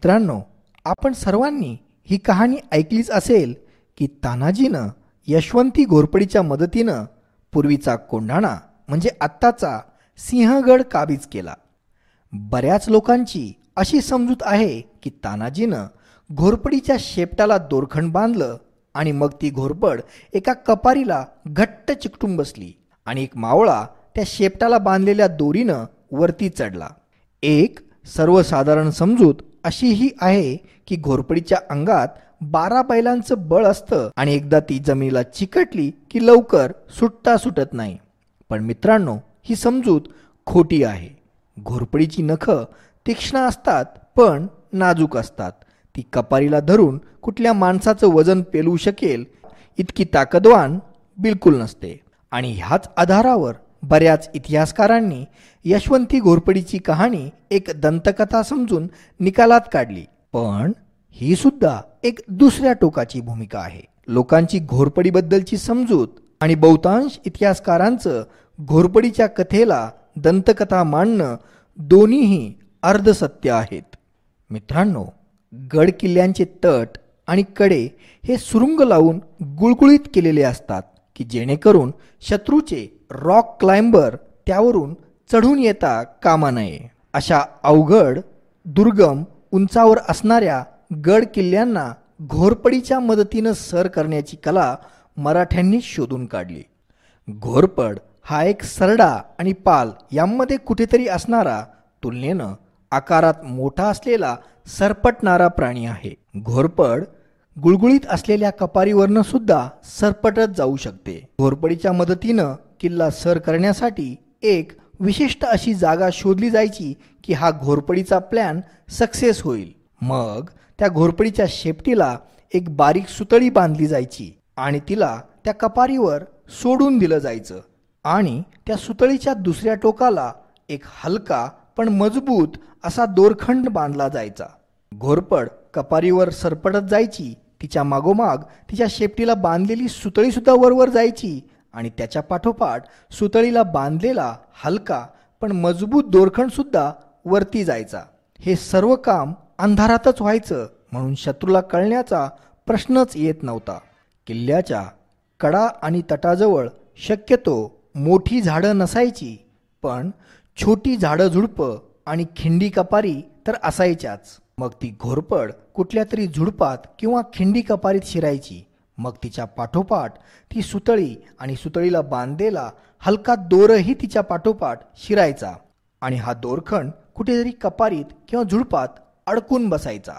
मित्रांनो आपण सर्वांनी ही कहाणी ऐकलीच असेल की तानाजीनं यशवंती घोरपडीच्या मदतीनं पूर्वीचा कोंढाणा म्हणजे आत्ताचा सिंहगड काबीज केला. बऱ्याच लोकांची अशी समजूत आहे की तानाजीनं घोरपडीच्या शेपटाला दोरखंड बांधलं आणि मग ती घोरपड एका कपारीला घट्ट चिकटून बसली आणि एक मावळा त्या शेपटाला बांधलेल्या दोरीनं वरती चढला. एक सर्वसाधारण समजूत अशी ही आहे की घोरपडीच्या अंगात बारा बैलांचं बळ असतं आणि एकदा ती जमिनीला चिकटली की लवकर सुटता सुटत नाही. पण मित्रांनो ही समजूत खोटी आहे. घोरपडीची नखं तीक्ष्ण असतात पण नाजूक असतात. ती कपारीला धरून कुठल्या माणसाचं वजन पेलवू शकेल इतकी ताकदवान बिलकुल नसते. आणि ह्याच आधारावर बऱ्याच इतिहासकारांनी यशवंती घोरपडीची कहाणी एक दंतकथा समजून निकालात काढली. पण ही सुद्धा एक दुसऱ्या टोकाची भूमिका आहे. लोकांची घोरपडीबद्दलची समजूत आणि बहुतांश इतिहासकारांचं घोरपडीच्या कथेला दंतकथा मांडणं दोन्हीही अर्धसत्य आहेत. मित्रांनो गड किल्ल्यांचे तट आणि कडे हे सुरुंग लावून गुळगुळीत केलेले असतात. की जेणेकरून शत्रूचे रॉक क्लाइंबर त्यावरून चढून येता कामा नये. अशा अवघड दुर्गम उंचावर असणाऱ्या गड किल्ल्यांना घोरपडीच्या मदतीनं सर करण्याची कला मराठ्यांनी शोधून काढली. घोरपड हा एक सरडा आणि पाल यांमध्ये कुठेतरी असणारा तुलनेनं आकारात मोठा असलेला सरपटणारा प्राणी आहे. घोरपड गुळगुळीत असलेल्या कपारीवरनं सुद्धा सरपटत जाऊ शकते. घोरपडीच्या मदतीनं किल्ला सर करण्यासाठी एक विशिष्ट अशी जागा शोधली जायची की हा घोरपडीचा प्लॅन सक्सेस होईल. मग त्या घोरपडीच्या शेपटीला एक बारीक सुतळी बांधली जायची आणि तिला त्या कपारीवर सोडून दिलं जायचं आणि त्या सुतळीच्या दुसऱ्या टोकाला एक हलका पण मजबूत असा दोरखंड बांधला जायचा. घोरपड कपारीवर सरपटत जायची तिच्या मागोमाग तिच्या शेपटीला बांधलेली सुतळीसुद्धा वरवर जायची आणि त्याच्या पाठोपाठ सुतळीला बांधलेला हलका पण मजबूत दोरखंडसुद्धा वरती जायचा. हे सर्व काम अंधारातच व्हायचं म्हणून शत्रूला कळण्याचा प्रश्नच येत नव्हता. किल्ल्याच्या कडा आणि तटाजवळ शक्यतो मोठी झाडं नसायची पण छोटी झाडं झुडपं आणि खिंडी कपारी तर असायच्याच. मग ती घोरपड कुठल्या तरी झुडपात किंवा खिंडी कपारीत शिरायची. मग तिच्या पाठोपाठ ती सुतळी आणि सुतळीला बांधलेला हलका दोरही तिच्या पाठोपाठ शिरायचा आणि हा दोरखंड कुठेतरी कपारीत किंवा झुडपात अडकून बसायचा.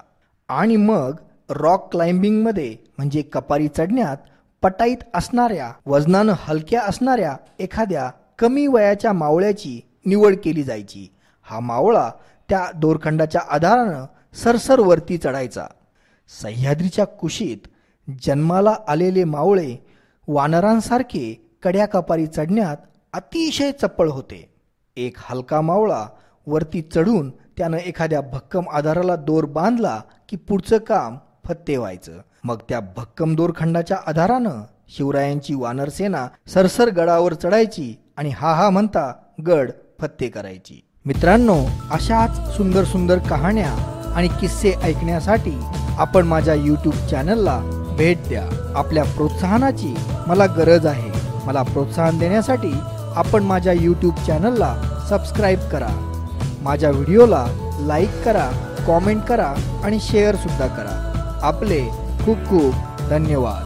आणि मग रॉक क्लाइम्बिंगमध्ये म्हणजे कपारी चढण्यात पटाईत असणाऱ्या वजनानं हलक्या असणाऱ्या एखाद्या कमी वयाच्या मावळ्याची निवड केली जायची. हा मावळा त्या दोरखंडाच्या आधारानं सरसर वरती चढायचा. सह्याद्रीच्या कुशीत जन्माला आलेले मावळे वानरांसारखे कड्याकपारी चढण्यात अतिशय चप्पळ होते. एक हलका मावळा वरती चढून त्यानं एखाद्या भक्कम आधाराला दोर बांधला की पुढचं काम फत्ते व्हायचं. मग त्या भक्कम दोरखंडाच्या आधारानं शिवरायांची वानरसेना सरसर गडावर चढायची आणि हा हा म्हणता गड फत्ते करायची. मित्रांनो अशाच सुंदर सुंदर कहाण्या आणि किस्से ऐकण्यासाठी आपण माझ्या यूट्यूब चॅनलला भेट द्या. आपल्या प्रोत्साहनाची मला गरज आहे. मला प्रोत्साहन देण्यासाठी आपण माझ्या यूट्यूब चॅनलला सबस्क्राईब करा. माझ्या व्हिडिओला लाईक करा कॉमेंट करा आणि शेअरसुद्धा करा. आपले खूप खूप धन्यवाद.